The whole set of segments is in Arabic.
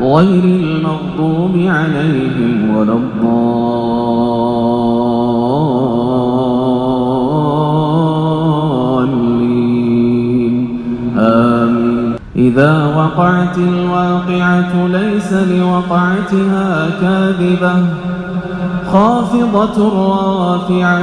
غير المغضوب عليهم ولا الضالين. آمين. إذا وقعت الواقعة ليس لوقعتها كاذبة. خافضة رافعة.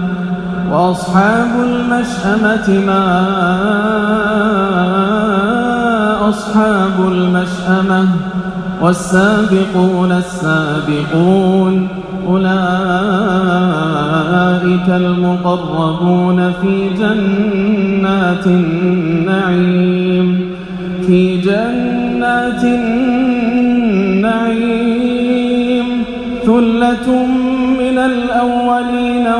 وأصحاب المشأمة ما أصحاب المشأمة والسابقون السابقون أولئك المقربون في جنات النعيم في جنات النعيم ثلة من الأولين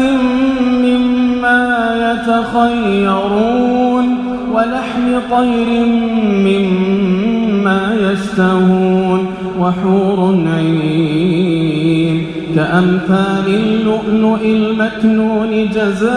وفاكهة مما يتخيرون ولحم طير مما يشتهون وحور عين كأمثال اللؤلؤ المكنون جزاء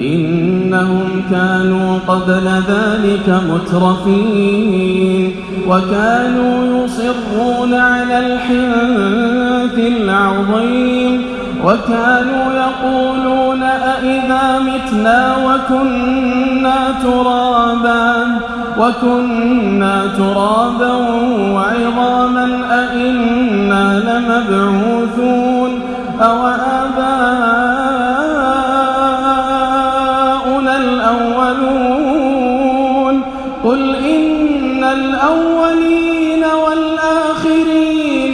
إنهم كانوا قبل ذلك مترفين وكانوا يصرون على الحنث العظيم وكانوا يقولون أئذا متنا وكنا ترابا وكنا ترابا وعظاما أئنا لمبعوثون أو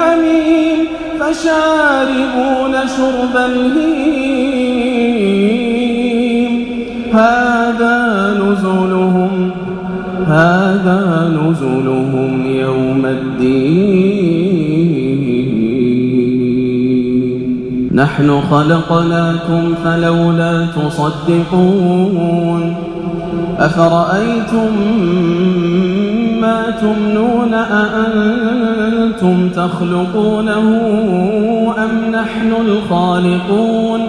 من الحميم فشاربون شرب الهيم. هذا نزلهم هذا نزلهم يوم الدين. نحن خلقناكم فلولا تصدقون. أفرأيتم ما تمنون أأنتم تخلقونه أم نحن الخالقون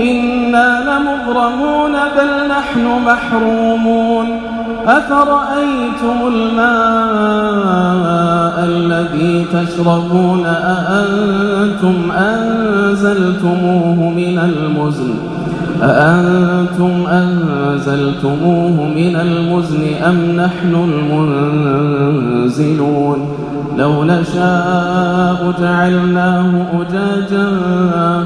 إنا لمغرمون بل نحن محرومون أفرأيتم الماء الذي تشربون أأنتم أنزلتموه من المزن أأنتم أنزلتموه من المزن أم نحن المنزلون؟ لو نشاء جعلناه أجاجا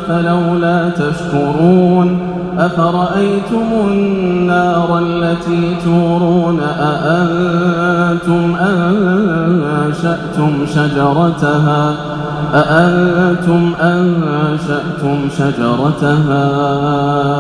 فلولا تشكرون. أفرأيتم النار التي تورون؟ أأنتم أنشأتم شجرتها؟ أأنتم أنشأتم شجرتها؟